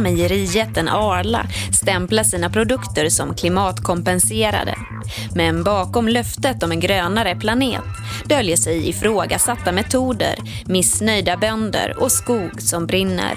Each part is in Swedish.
Mejerijätten Arla stämplar sina produkter som klimatkompenserade. Men bakom löftet om en grönare planet döljer sig ifrågasatta metoder, missnöjda bönder och skog som brinner.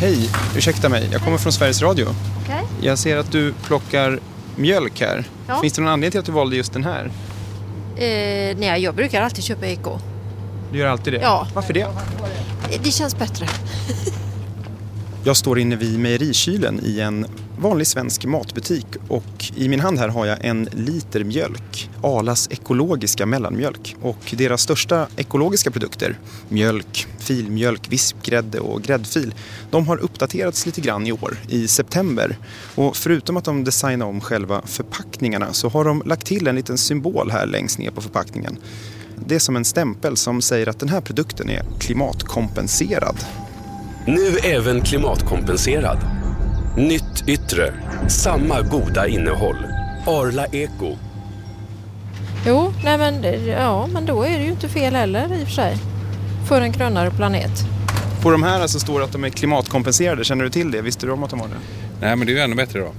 Hej, ursäkta mig. Jag kommer från Sveriges Radio. Okej. Jag ser att du plockar mjölk här. Ja. Finns det någon anledning till att du valde just den här? Eh, nej, jag brukar alltid köpa eko. Du gör alltid det? Ja. Varför det? Eh, Det känns bättre. Jag står inne vid mejerikylen i en vanlig svensk matbutik och i min hand här har jag en liter mjölk. Arlas ekologiska mellanmjölk och deras största ekologiska produkter, mjölk, filmjölk, vispgrädde och gräddfil, de har uppdaterats lite grann i år, i september. Och förutom att de designar om själva förpackningarna så har de lagt till en liten symbol här längst ner på förpackningen. Det är som en stämpel som säger att den här produkten är klimatkompenserad. Nu även klimatkompenserad. Nytt yttre. Samma goda innehåll. Arla Eko. Jo, nej men, ja, men då är det ju inte fel heller i och för sig. För en grönare planet. På de här så står det att de är klimatkompenserade. Känner du till det? Visste du om att de var det? Nej, men det är ju ännu bättre då.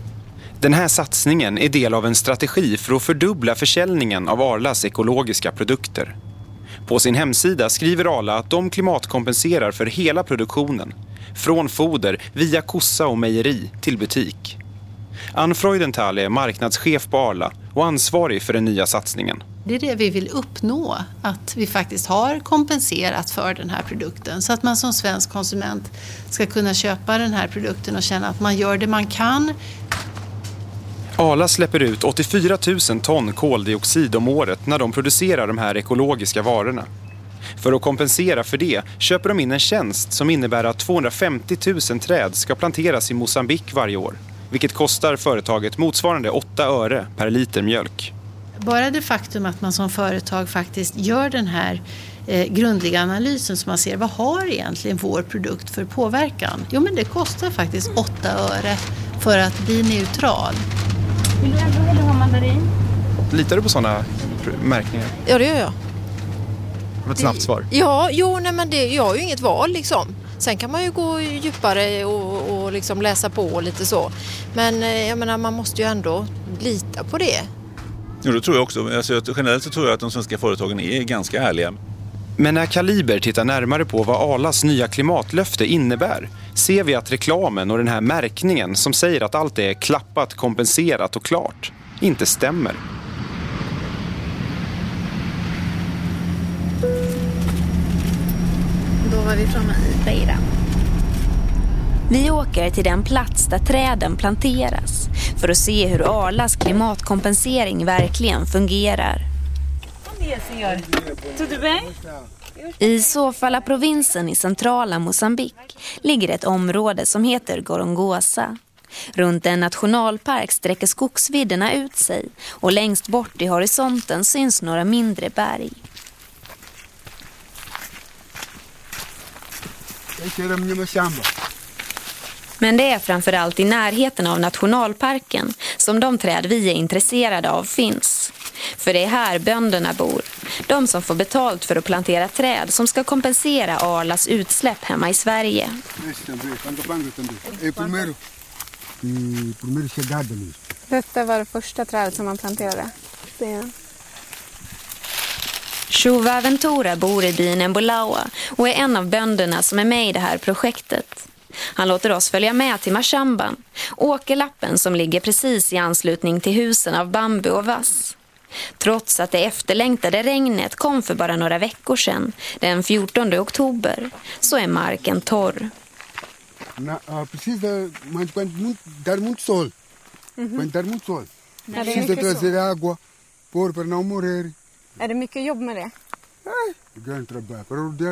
Den här satsningen är del av en strategi för att fördubbla försäljningen av Arlas ekologiska produkter. På sin hemsida skriver Arla att de klimatkompenserar för hela produktionen. Från foder, via kossa och mejeri till butik. Ann Freudenthal är marknadschef på Arla och ansvarig för den nya satsningen. Det är det vi vill uppnå, att vi faktiskt har kompenserat för den här produkten så att man som svensk konsument ska kunna köpa den här produkten och känna att man gör det man kan. Arla släpper ut 84 000 ton koldioxid om året när de producerar de här ekologiska varorna. För att kompensera för det köper de in en tjänst som innebär att 250 000 träd ska planteras i Mosambik varje år. Vilket kostar företaget motsvarande 8 öre per liter mjölk. Bara det faktum att man som företag faktiskt gör den här eh, grundliga analysen så man ser vad har egentligen vår produkt för påverkan? Jo men det kostar faktiskt 8 öre för att bli neutral. Vill du ha mandarin? Litar du på sådana märkningar? Ja, det gör jag. Det var ett snabbt svar. Ja, jo, nej men det, jag har ju inget val liksom. Sen kan man ju gå djupare och, och liksom läsa på och lite så. Men eh, jag menar, man måste ju ändå lita på det. Jo, det tror jag också. Alltså, generellt så tror jag att de svenska företagen är ganska ärliga. Men när Kaliber tittar närmare på vad Arlas nya klimatlöfte innebär ser vi att reklamen och den här märkningen som säger att allt är klappat, kompenserat och klart inte stämmer. Var vi framme i Beira. Vi åker till den plats där träden planteras för att se hur Arlas klimatkompensering verkligen fungerar. I Sofala-provinsen i centrala Mosambik ligger ett område som heter Gorongosa. Runt en nationalpark sträcker skogsvidderna ut sig och längst bort i horisonten syns några mindre berg. Men det är framförallt i närheten av nationalparken som de träd vi är intresserade av finns. För det är här bönderna bor. De som får betalt för att plantera träd som ska kompensera Arlas utsläpp hemma i Sverige. Detta var det första trädet som man planterade. Det. Shuva Ventura bor i byn Embolaua och är en av bönderna som är med i det här projektet. Han låter oss följa med till Mashamban, åkerlappen som ligger precis i anslutning till husen av bambu och vass. Trots att det efterlängtade regnet kom för bara några veckor sedan, den 14 oktober, så är marken torr. Na, ah, mas quando muito, dar muito sol. Quando dar muito sol. Ja, det är água por para não morrer. Är det mycket jobb med det?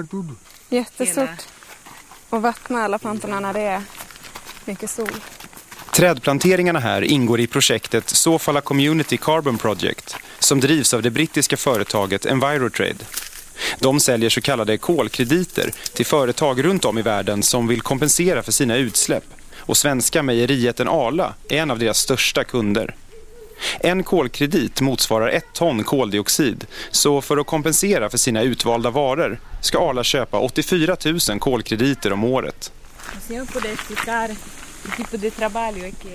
Tudo. Jättestort. Och vattna alla plantorna när det är mycket sol. Trädplanteringarna här ingår i projektet Sofala Community Carbon Project som drivs av det brittiska företaget Envirotrade. De säljer så kallade kolkrediter till företag runt om i världen som vill kompensera för sina utsläpp och svenska mejerieten Arla är en av deras största kunder. En kolkredit motsvarar ett ton koldioxid. Så för att kompensera för sina utvalda varor ska Arla köpa 84 000 kolkrediter om året.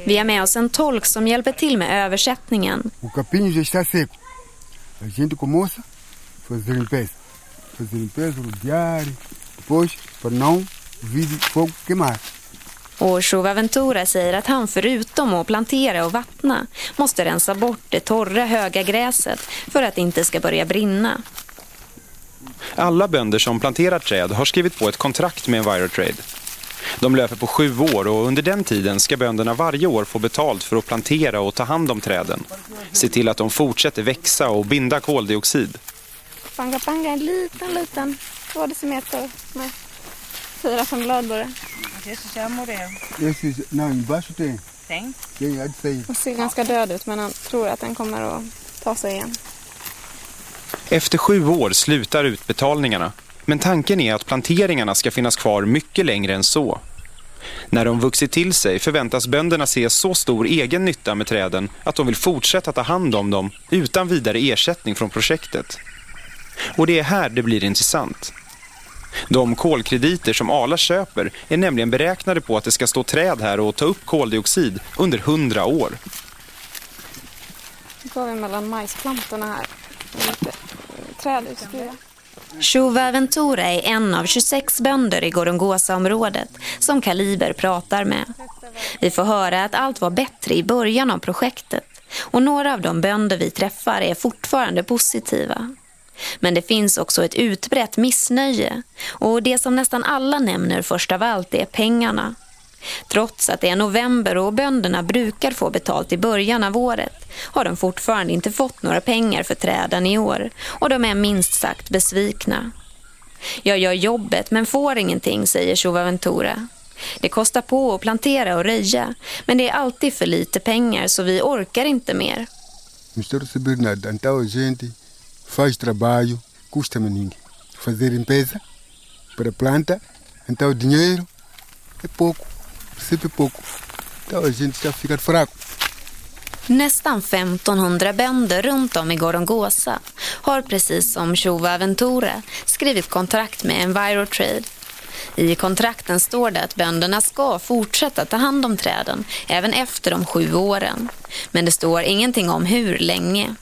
Vi har med oss en tolk som hjälper till med översättningen. Och Ventura säger att han förutom att plantera och vattna måste rensa bort det torra höga gräset för att det inte ska börja brinna. Alla bönder som planterar träd har skrivit på ett kontrakt med Envirotrade. De löper på sju år och under den tiden ska bönderna varje år få betalt för att plantera och ta hand om träden. Se till att de fortsätter växa och binda koldioxid. Panga Panga en liten, liten två decimeter med fyra, fem bladborre. Esse, não, embaixo tem. Tem? Tem, há de sair. Den ser ganska död ut men han tror att den kommer att ta sig igen. Efter sju år slutar utbetalningarna. Men tanken är att planteringarna ska finnas kvar mycket längre än så. När de vuxit till sig förväntas bönderna se så stor egen nytta med träden att de vill fortsätta ta hand om dem utan vidare ersättning från projektet. Och det är här det blir intressant. De kolkrediter som Ala köper är nämligen beräknade på att det ska stå träd här och ta upp koldioxid under hundra år. Nu går vi mellan majsplantorna här. Lite trädutspridda. Shova Ventura är en av 26 bönder i Gorongosa-området som Kaliber pratar med. Vi får höra att allt var bättre i början av projektet och några av de bönder vi träffar är fortfarande positiva. Men det finns också ett utbrett missnöje och det som nästan alla nämner först av allt är pengarna. Trots att det är november och bönderna brukar få betalt i början av året har de fortfarande inte fått några pengar för träden i år och de är minst sagt besvikna. Jag gör jobbet men får ingenting, säger Shova Ventura. Det kostar på att plantera och röja men det är alltid för lite pengar så vi orkar inte mer faz trabalho, custa-me ninguém. Fazer limpeza para planta, então o dinheiro é pouco, sempre pouco. Então a gente já fica fraco. Nästan 1500 bönder runt om i Gorongosa har precis som Shova Ventura skrivit kontrakt med Envirotrade. I kontrakten står det att bönderna ska fortsätta ta hand om träden även efter de sju åren. Men det står ingenting om hur länge.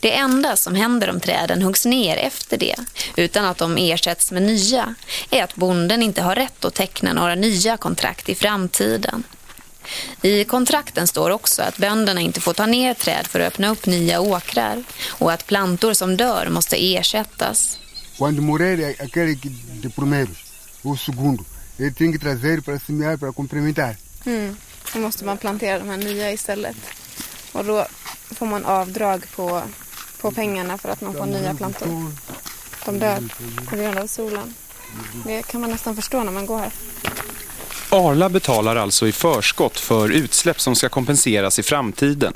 Det enda som händer om träden huggs ner efter det, utan att de ersätts med nya, är att bonden inte har rätt att teckna några nya kontrakt i framtiden. I kontrakten står också att bönderna inte får ta ner träd för att öppna upp nya åkrar och att plantor som dör måste ersättas. Quando morrer é aquele que de primeiros, o segundo, ele tem que trazer para semear, para complementar. Mm. Då måste man plantera de här nya istället. Och då får man avdrag på, på pengarna för att man får nya plantor. De dör på grund av solen. Det kan man nästan förstå när man går här. Arla betalar alltså i förskott för utsläpp som ska kompenseras i framtiden.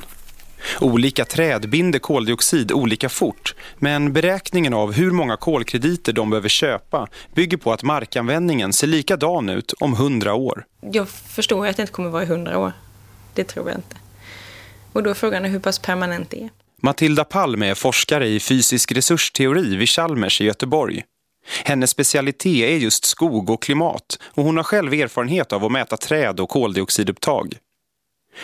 Olika träd binder koldioxid olika fort, men beräkningen av hur många kolkrediter de behöver köpa bygger på att markanvändningen ser likadan ut om 100 år. Jag förstår att det inte kommer vara i 100 år. Det tror jag inte. Och då är frågan hur pass permanent det är. Matilda Palm är forskare i fysisk resursteori vid Chalmers i Göteborg. Hennes specialitet är just skog och klimat och hon har själv erfarenhet av att mäta träd och koldioxidupptag.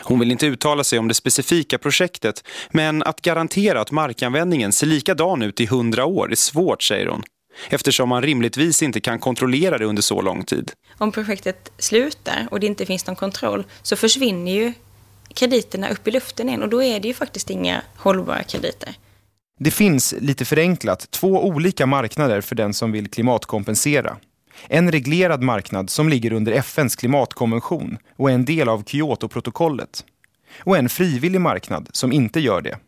Hon vill inte uttala sig om det specifika projektet men att garantera att markanvändningen ser likadan ut i hundra år är svårt, säger hon. Eftersom man rimligtvis inte kan kontrollera det under så lång tid. Om projektet slutar och det inte finns någon kontroll så försvinner ju krediterna upp i luften igen och då är det ju faktiskt inga hållbara krediter. Det finns, lite förenklat, två olika marknader för den som vill klimatkompensera. En reglerad marknad som ligger under FNs klimatkonvention och är en del av Kyoto-protokollet. Och en frivillig marknad som inte gör det.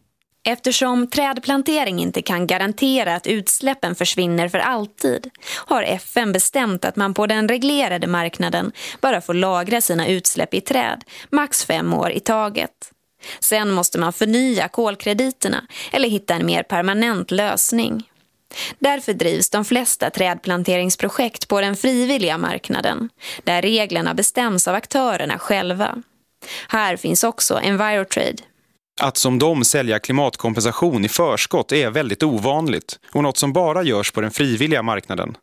Eftersom trädplantering inte kan garantera att utsläppen försvinner för alltid har FN bestämt att man på den reglerade marknaden bara får lagra sina utsläpp i träd, max fem år i taget. Sen måste man förnya kolkrediterna eller hitta en mer permanent lösning. Därför drivs de flesta trädplanteringsprojekt på den frivilliga marknaden, där reglerna bestäms av aktörerna själva. Här finns också Envirotrade. Att som de sälja klimatkompensation i förskott är väldigt ovanligt och något som bara görs på den frivilliga marknaden.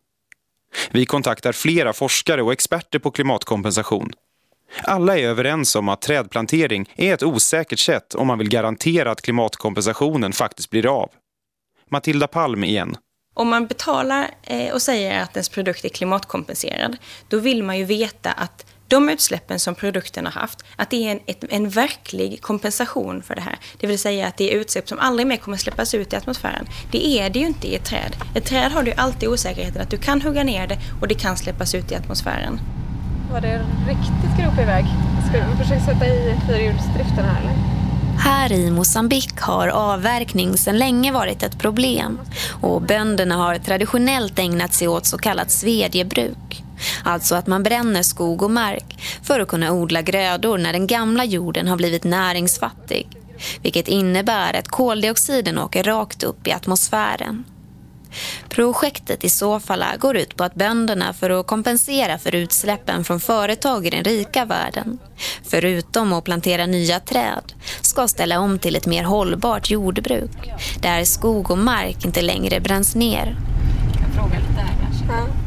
Vi kontaktar flera forskare och experter på klimatkompensation. Alla är överens om att trädplantering är ett osäkert sätt om man vill garantera att klimatkompensationen faktiskt blir av. Matilda Palm igen. Om man betalar eh, och säger att ens produkt är klimatkompenserad, då vill man ju veta att de utsläppen som produkten har haft, att det är en, ett, en verklig kompensation för det här. Det vill säga att det är utsläpp som aldrig mer kommer släppas ut i atmosfären. Det är det ju inte i ett träd. Ett träd har du alltid osäkerheten att du kan hugga ner det och det kan släppas ut i atmosfären. Var det riktigt gropig väg? Ska du försöka sätta i fyrhjulsdriften här eller? Här i Mosambik har avverkning sedan länge varit ett problem och bönderna har traditionellt ägnat sig åt så kallat svedjebruk. Alltså att man bränner skog och mark för att kunna odla grödor när den gamla jorden har blivit näringsfattig. Vilket innebär att koldioxiden åker rakt upp i atmosfären. Projektet i Sofala går ut på att bönderna för att kompensera för utsläppen från företag i den rika världen, förutom att plantera nya träd, ska ställa om till ett mer hållbart jordbruk där skog och mark inte längre bränns ner. Jag frågar lite här kanske.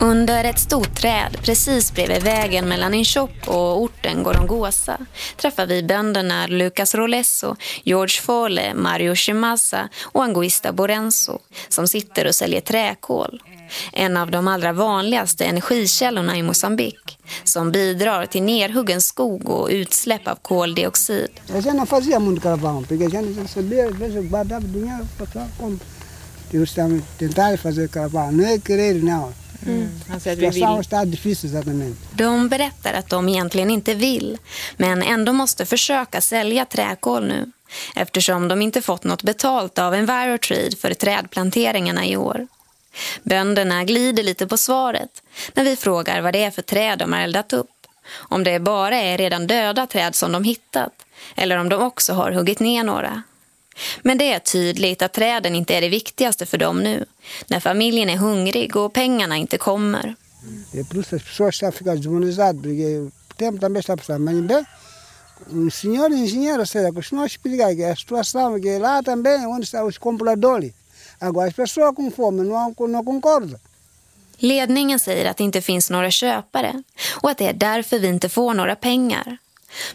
Under ett stort träd precis bredvid vägen mellan Inchop och orten Gorongosa träffar vi bönderna Lucas Rolesso, George Fole, Mario Chimasa och Anguista Borenzo som sitter och säljer träkol. En av de allra vanligaste energikällorna i Mosambik som bidrar till nerhuggen skog och utsläpp av koldioxid. Mm. De berättar att de egentligen inte vill, men ändå måste försöka sälja träkol nu eftersom de inte fått något betalt av Envirotrade för trädplanteringarna i år. Bönderna glider lite på svaret när vi frågar vad det är för träd de har eldat upp. Om det bara är redan döda träd som de hittat eller om de också har huggit ner några. Men det är tydligt att träden inte är det viktigaste för dem nu. När familjen är hungrig och pengarna inte kommer. Det är plus att pessoas estão a ficar desmoralizadas, porque o tempo também está a passar. Mas bem, o senhor engenheiro, ou seja, continua a explicar que a situação é que lá também onde estão os compradores. Agora as pessoas com fome não, não concordam. Ledningen säger att det inte finns några köpare och att det är därför vi inte får några pengar.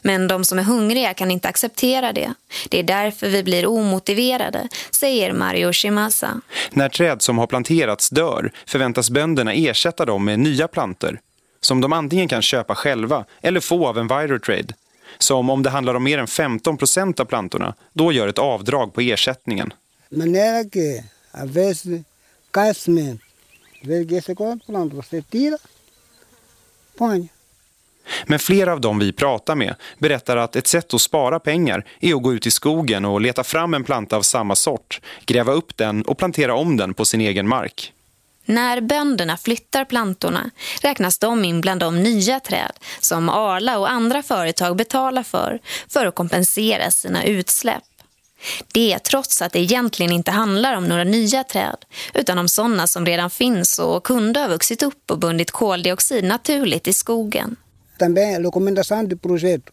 Men de som är hungriga kan inte acceptera det. Det är därför vi blir omotiverade, säger Mario Shimasa. När träd som har planterats dör förväntas bönderna ersätta dem med nya planter som de antingen kan köpa själva eller få av Envirotrade. Som om det handlar om mer än 15 procent av plantorna, då gör ett avdrag på ersättningen. Men flera av dem vi pratar med berättar att ett sätt att spara pengar är att gå ut i skogen och leta fram en planta av samma sort, gräva upp den och plantera om den på sin egen mark. När bönderna flyttar plantorna räknas de in bland de nya träd som Arla och andra företag betalar för för att kompensera sina utsläpp. Det trots att det egentligen inte handlar om några nya träd utan om sådana som redan finns och kunde ha vuxit upp och bundit koldioxid naturligt i skogen também projeto.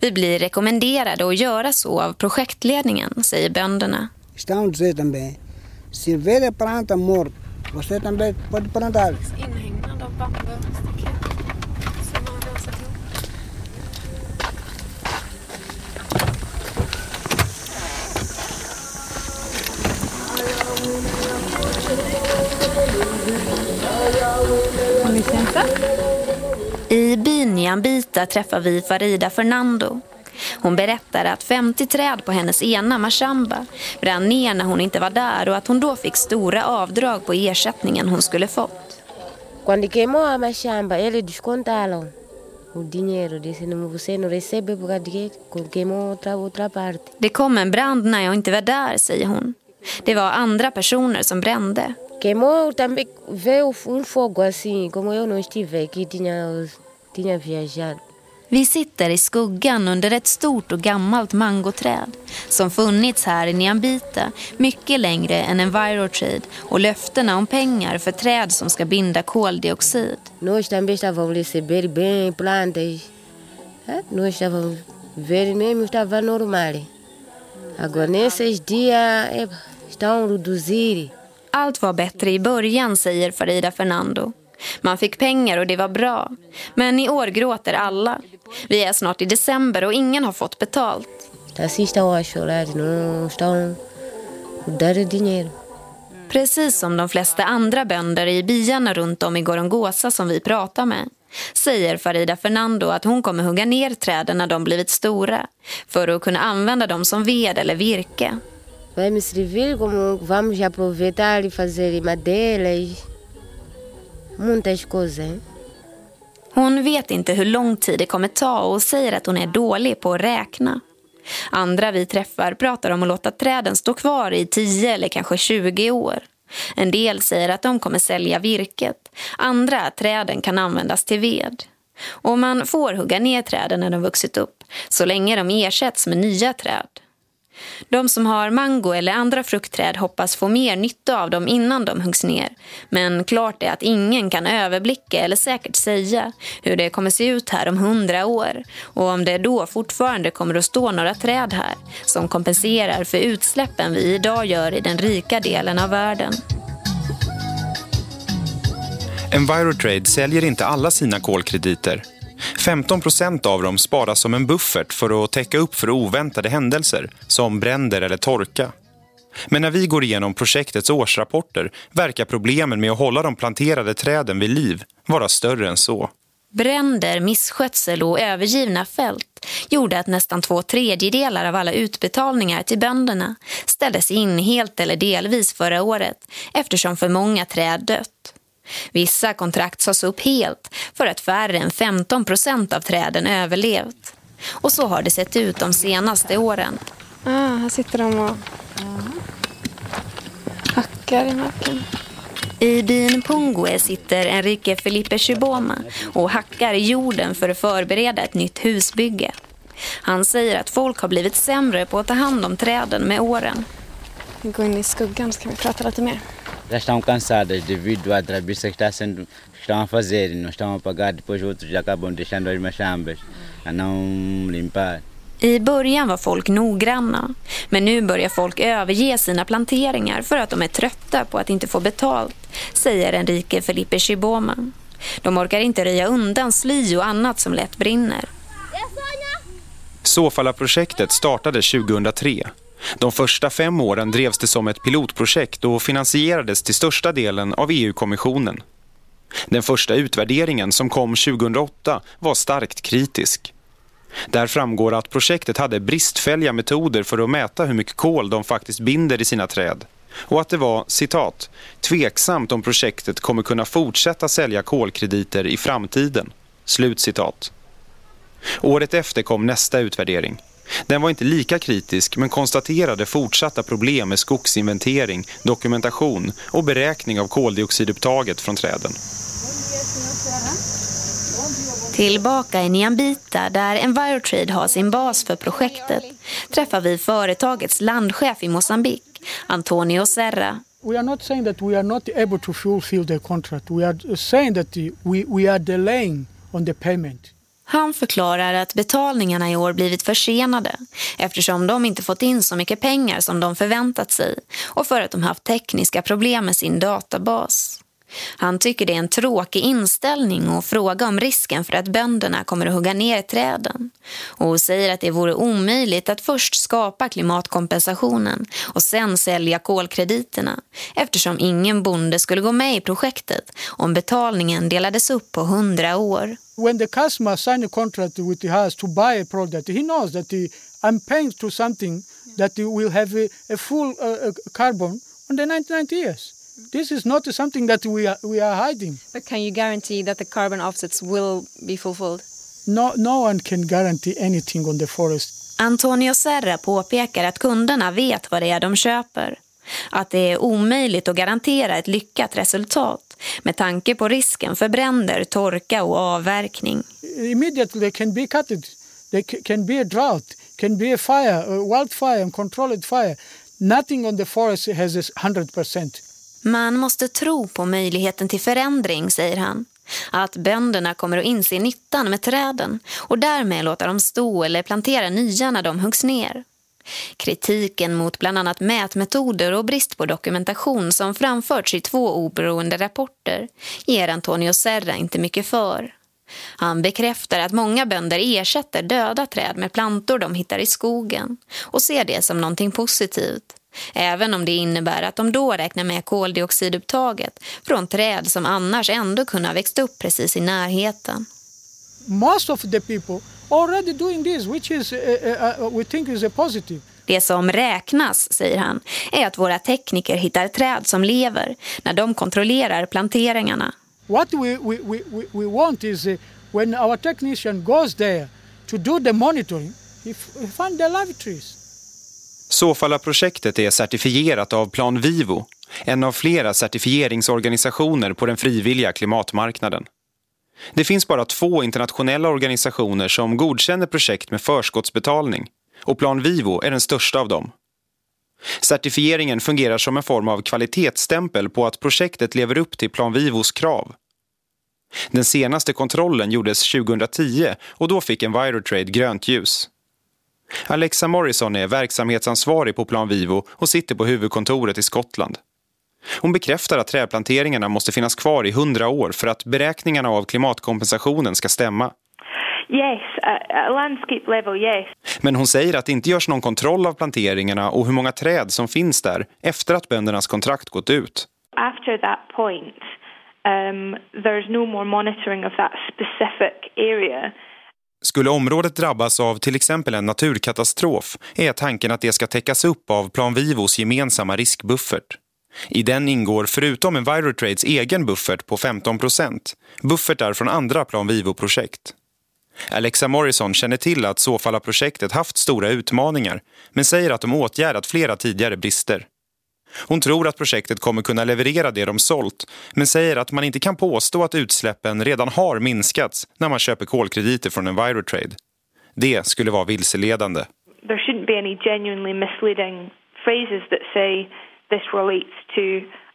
Vi blir rekommenderade att göra så av projektledningen, säger bönderna. Estão a dizer também, se ver a planta morta, você também pode plantar. Inhägnad av bambustaket som har rasat ihop. Har ni känt det? I byn Jambita träffar vi Farida Fernando. Hon berättar att 50 träd på hennes ena mashamba brann ner när hon inte var där och att hon då fick stora avdrag på ersättningen hon skulle fått. Quando queimou a mashamba, ele descontaram o dinheiro. Disse, você não recebe por causa de que queimou outra, outra parte. Det kom en brand när jag inte var där, säger hon. Det var andra personer som brände. Queimou também, veio um fogo assim, como eu não estive aqui, tinha, tinha viajado. Vi sitter i skuggan under ett stort och gammalt mangoträd som funnits här i Niambita mycket längre än Envirotrade och löftena om pengar för träd som ska binda koldioxid. Nós também estávamos receber bem plantas. Eh, Nós estávamos ver mesmo estava normal. Agora nesses dias estão reduzir. Allt var bättre i början, säger Farida Fernando. Man fick pengar och det var bra. Men i år gråter alla. Vi är snart i december och ingen har fått betalt. Precis som de flesta andra bönder i byarna runt om i Gorongosa som vi pratar med säger Farida Fernando att hon kommer hugga ner träden när de blivit stora för att kunna använda dem som ved eller virke. Vai me servir como vamos aproveitar e fazer madeiras, e muitas coisas. Hon vet inte hur lång tid det kommer ta och säger att hon är dålig på att räkna. Andra vi träffar pratar om att låta träden stå kvar i 10 eller kanske 20 år. En del säger att de kommer sälja virket. Andra att träden kan användas till ved. Och man får hugga ner träden när de vuxit upp så länge de ersätts med nya träd. De som har mango eller andra fruktträd hoppas få mer nytta av dem innan de huggs ner. Men klart är att ingen kan överblicka eller säkert säga hur det kommer se ut här om hundra år och om det då fortfarande kommer att stå några träd här som kompenserar för utsläppen vi idag gör i den rika delen av världen. Envirotrade säljer inte alla sina kolkrediter. 15 procent av dem sparas som en buffert för att täcka upp för oväntade händelser som bränder eller torka. Men när vi går igenom projektets årsrapporter verkar problemen med att hålla de planterade träden vid liv vara större än så. Bränder, misskötsel och övergivna fält gjorde att nästan två tredjedelar av alla utbetalningar till bönderna ställdes in helt eller delvis förra året eftersom för många träd dött. Vissa kontrakt sades upp helt för att färre än 15 procent av träden överlevt. Och så har det sett ut de senaste åren. Ah, här sitter de och hackar i marken. I byn Pungue sitter Enrique Felipe Chiboma och hackar i jorden för att förbereda ett nytt husbygge. Han säger att folk har blivit sämre på att ta hand om träden med åren. Vi går in i skuggan så kan vi prata lite mer. Já estão cansadas devido à trabiça que, está sendo, que estão a fazer não estão a pagar, depois outros acabam deixando as machambas a não limpar. I början var folk noggranna, men nu börjar folk överge sina planteringar för att de är trötta på att inte få betalt, säger Enrique Felipe Chiboma. De orkar inte röja undan sly och annat som lätt brinner. Sofala-projektet startade 2003. De första fem åren drevs det som ett pilotprojekt och finansierades till största delen av EU-kommissionen. Den första utvärderingen som kom 2008 var starkt kritisk. Där framgår att projektet hade bristfälliga metoder för att mäta hur mycket kol de faktiskt binder i sina träd. Och att det var, citat, tveksamt om projektet kommer kunna fortsätta sälja kolkrediter i framtiden. Slut citat. Året efter kom nästa utvärdering. Den var inte lika kritisk men konstaterade fortsatta problem med skogsinventering, dokumentation och beräkning av koldioxidupptaget från träden. Tillbaka i Niambita där Envirotrade har sin bas för projektet träffar vi företagets landchef i Mosambik, Antonio Serra. We are not saying that we are not able to fulfill the contract. We are saying that we, we are delaying on the payment. Han förklarar att betalningarna i år blivit försenade eftersom de inte fått in så mycket pengar som de förväntat sig och för att de haft tekniska problem med sin databas. Han tycker det är en tråkig inställning och fråga om risken för att bönderna kommer att hugga ner träden och säger att det vore omöjligt att först skapa klimatkompensationen och sen sälja kolkrediterna eftersom ingen bonde skulle gå med i projektet om betalningen delades upp på hundra år. When the customer sign a contract with us to buy a product, he knows that he, I'm paying to something that will have a, a full uh, carbon on the 1990 years. This is not something that we are, we are hiding. But can you guarantee that the carbon offsets will be fulfilled? No, no one can guarantee anything on the forest. Antonio Serra påpekar att kunderna vet vad det är de köper. Att det är omöjligt att garantera ett lyckat resultat med tanke på risken för bränder, torka och avverkning. immediately they can be cut. There can be a drought, can be a fire, a wildfire, and controlled fire. Nothing on the forest has a 100 percent. Man måste tro på möjligheten till förändring, säger han. Att bönderna kommer att inse nyttan med träden och därmed låta dem stå eller plantera nya när de huggs ner. Kritiken mot bland annat mätmetoder och brist på dokumentation som framförts i två oberoende rapporter ger Antonio Serra inte mycket för. Han bekräftar att många bönder ersätter döda träd med plantor de hittar i skogen och ser det som någonting positivt. Även om det innebär att de då räknar med koldioxidupptaget från träd som annars ändå kunde ha växt upp precis i närheten. Most of the people already doing this, which is uh, uh, we think is a positive. Det som räknas, säger han, är att våra tekniker hittar träd som lever när de kontrollerar planteringarna. What we, we, we, we want is uh, when our technician goes there to do the monitoring, he find the live trees. Sofala-projektet är certifierat av Plan Vivo, en av flera certifieringsorganisationer på den frivilliga klimatmarknaden. Det finns bara två internationella organisationer som godkänner projekt med förskottsbetalning och Plan Vivo är den största av dem. Certifieringen fungerar som en form av kvalitetsstämpel på att projektet lever upp till Plan Vivos krav. Den senaste kontrollen gjordes 2010 och då fick Envirotrade grönt ljus. Alexa Morrison är verksamhetsansvarig på Plan Vivo och sitter på huvudkontoret i Skottland. Hon bekräftar att trädplanteringarna måste finnas kvar i hundra år för att beräkningarna av klimatkompensationen ska stämma. Yes, a landscape level, yes. Men hon säger att det inte görs någon kontroll av planteringarna och hur många träd som finns där efter att böndernas kontrakt gått ut. After that point, um, there's no more monitoring of that specific area. Skulle området drabbas av till exempel en naturkatastrof är tanken att det ska täckas upp av Plan Vivos gemensamma riskbuffert. I den ingår förutom Envirotrades egen buffert på 15% buffertar från andra Plan Vivo-projekt. Alexa Morrison känner till att Sofala-projektet haft stora utmaningar men säger att de åtgärdat flera tidigare brister. Hon tror att projektet kommer kunna leverera det de sålt men säger att man inte kan påstå att utsläppen redan har minskats när man köper kolkrediter från Envirotrade. Det skulle vara vilseledande. There shouldn't be any genuinely misleading phrases that say this relates to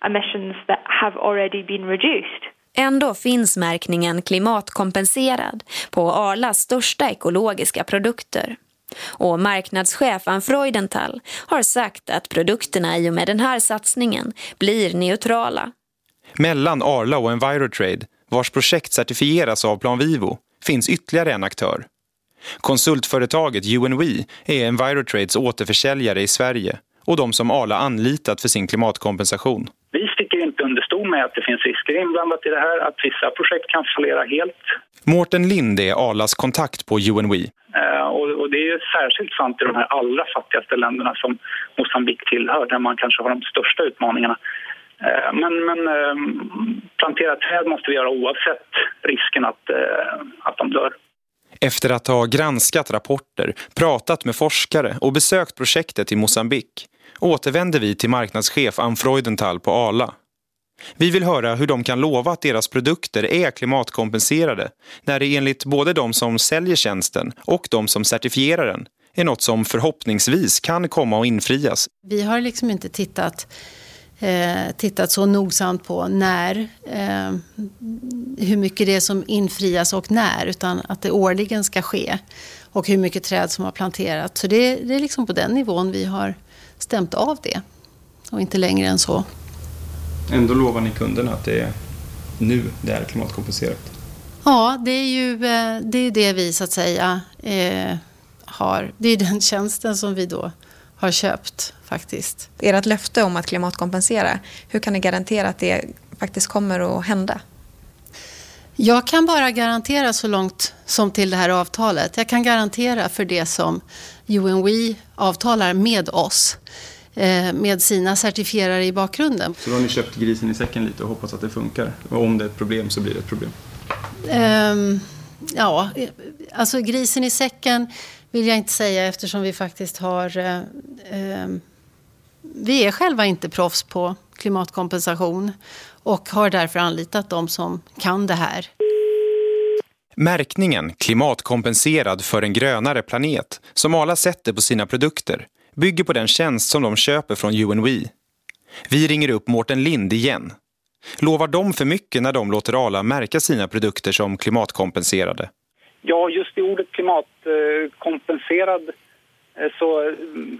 emissions that have already been reduced. Ändå finns märkningen klimatkompenserad på Arlas största ekologiska produkter. Och marknadschef Ann Freudenthal har sagt att produkterna i och med den här satsningen blir neutrala. Mellan Arla och Envirotrade, vars projekt certifieras av Plan Vivo, finns ytterligare en aktör. Konsultföretaget UNW är Envirotrades återförsäljare i Sverige och de som Arla anlitat för sin klimatkompensation. Vi sticker inte under stol med att det finns risker inblandat i det här, att vissa projekt kan fallera helt. Mårten Lind är Arlas kontakt på UNW. Eh, och, och, det är särskilt sant i de här allra fattigaste länderna som Mosambik tillhör, där man kanske har de största utmaningarna. Eh, men, men eh, plantera träd måste vi göra oavsett risken att, eh, att de dör. Efter att ha granskat rapporter, pratat med forskare och besökt projektet i Mosambik återvänder vi till marknadschef Ann Freudenthal på Arla. Vi vill höra hur de kan lova att deras produkter är klimatkompenserade när det enligt både de som säljer tjänsten och de som certifierar den är något som förhoppningsvis kan komma att infrias. Vi har liksom inte tittat, eh, tittat så nogsamt på när, eh, hur mycket det är som infrias och när, utan att det årligen ska ske och hur mycket träd som har planterats. Så det, det är liksom på den nivån vi har stämt av det och inte längre än så. Ändå lovar ni kunderna att det är nu det är klimatkompenserat? Ja, det är ju eh, det, är det vi så att säga eh, har. Det är den tjänsten som vi då har köpt faktiskt. Ert löfte om att klimatkompensera, hur kan ni garantera att det faktiskt kommer att hända? Jag kan bara garantera så långt som till det här avtalet. Jag kan garantera för det som UNW avtalar med oss eh, med sina certifierare i bakgrunden. Så då har ni köpt grisen i säcken lite och hoppas att det funkar? Och om det är ett problem så blir det ett problem? Um, ja, alltså grisen i säcken vill jag inte säga eftersom vi faktiskt har... Um, vi är själva inte proffs på klimatkompensation och har därför anlitat de som kan det här. Märkningen klimatkompenserad för en grönare planet som Arla sätter på sina produkter bygger på den tjänst som de köper från UNW. Vi ringer upp Mårten Lind igen. Lovar de för mycket när de låter Arla märka sina produkter som klimatkompenserade? Ja, just i ordet klimatkompenserad eh, så mm,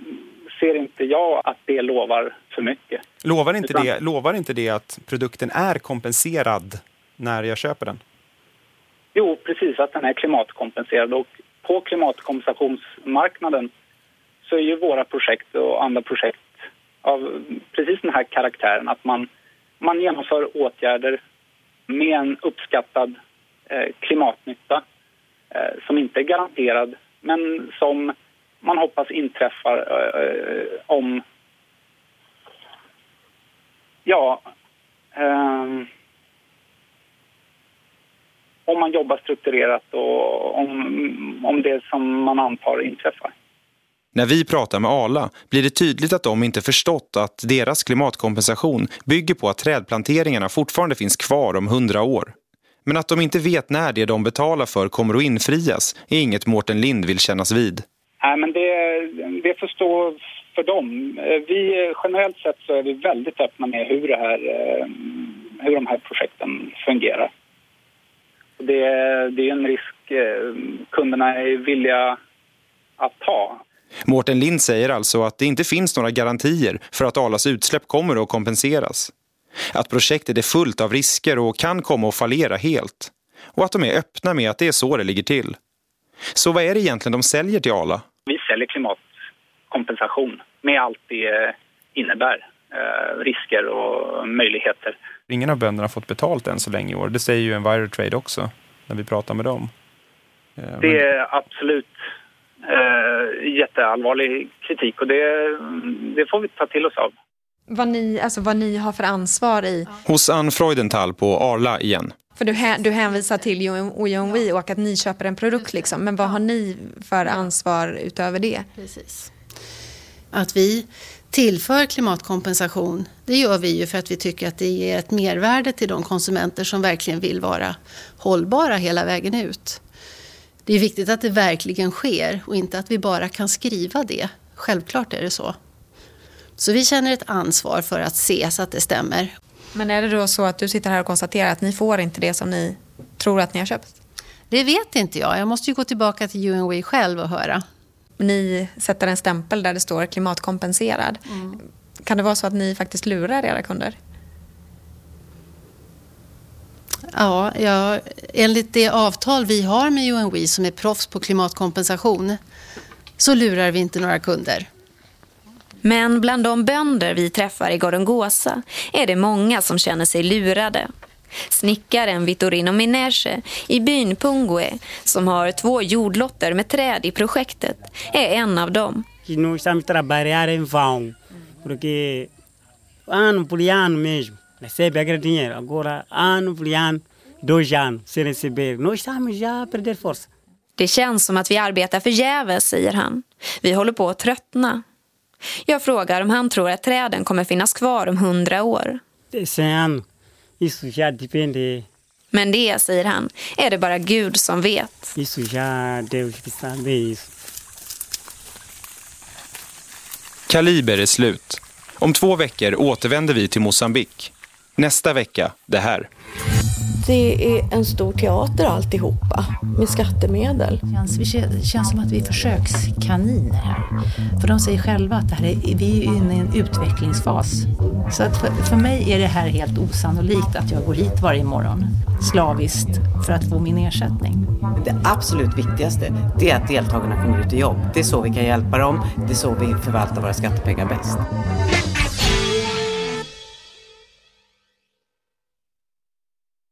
ser inte jag att det lovar för mycket. Lovar inte, Utan- det, lovar inte det att produkten är kompenserad när jag köper den? Jo, precis att den är klimatkompenserad. Och på klimatkompensationsmarknaden så är ju våra projekt och andra projekt av precis den här karaktären att man, man genomför åtgärder med en uppskattad eh, klimatnytta eh, som inte är garanterad men som man hoppas inträffar eh, eh om ja Eh, om man jobbar strukturerat och om, om det som man antar inträffar. När vi pratar med Arla blir det tydligt att de inte förstått att deras klimatkompensation bygger på att trädplanteringarna fortfarande finns kvar om hundra år. Men att de inte vet när det de betalar för kommer att infrias är inget Mårten Lind vill kännas vid. Nej, men det, det får stå för dem. Eh, Vi, generellt sett så är vi väldigt öppna med hur, här, eh, hur de här projekten fungerar. Det, det är en risk eh, kunderna är villiga att ta. Mårten Lind säger alltså att det inte finns några garantier för att Arlas utsläpp kommer att kompenseras. Att projektet är fullt av risker och kan komma att fallera helt. Och att de är öppna med att det är så det ligger till. Så vad är det egentligen de säljer till Arla? Vi säljer klimatkompensation med allt det innebär. Eh, risker och möjligheter. Ingen av bönderna har fått betalt än så länge i år. Det säger ju Envirotrade också när vi pratar med dem. Eh, men- Det är absolut eh, jätteallvarlig kritik och det, det får vi ta till oss av. Vad ni, alltså vad ni har för ansvar i... Hos Ann Freudenthal på Arla igen. För du, hä- du hänvisar till UNV och att ni köper en produkt liksom. Men vad har ni för ansvar utöver det? Precis. Att vi tillför klimatkompensation, det gör vi ju för att vi tycker att det ger ett mervärde till de konsumenter som verkligen vill vara hållbara hela vägen ut. Det är viktigt att det verkligen sker och inte att vi bara kan skriva det. Självklart är det så. Så vi känner ett ansvar för att se så att det stämmer. Men är det då så att du sitter här och konstaterar att ni får inte det som ni tror att ni har köpt? Det vet inte jag. Jag måste ju gå tillbaka till UNWay själv och höra. Ni sätter en stämpel där det står klimatkompenserad. Kan det vara så att ni faktiskt lurar era kunder? Ja, ja, enligt det avtal vi har med UNW som är proffs på klimatkompensation så lurar vi inte några kunder. Men bland de bönder vi träffar i Gorongosa är det många som känner sig lurade. Snickaren Vittorino Minege i byn Pungue, som har två jordlotter med träd i projektet, är en av dem. que nós estamos a trabalhar em vão, porque ano por ano mesmo, recebe aquele dinheiro. Agora, ano por ano, dois anos sem receber. Nós estamos já a perder força. Det känns som att vi arbetar förgäves, säger han. Vi håller på att tröttna. Jag frågar om han tror att träden kommer finnas kvar om hundra år. Já depende, Men det, säger han, är det bara Gud som vet. Kaliber är slut. Om två veckor återvänder vi till Mosambik. Nästa vecka det här. Det är en stor teater alltihopa med skattemedel. Det känns, vi kän- känns som att vi är försökskaniner här. För de säger själva att det här är, vi är inne i en utvecklingsfas. Så att för, för mig är det här helt osannolikt att jag går hit varje morgon slaviskt för att få min ersättning. Det absolut viktigaste det är att deltagarna kommer ut i jobb. Det är så vi kan hjälpa dem. Det är så vi förvaltar våra skattepengar bäst.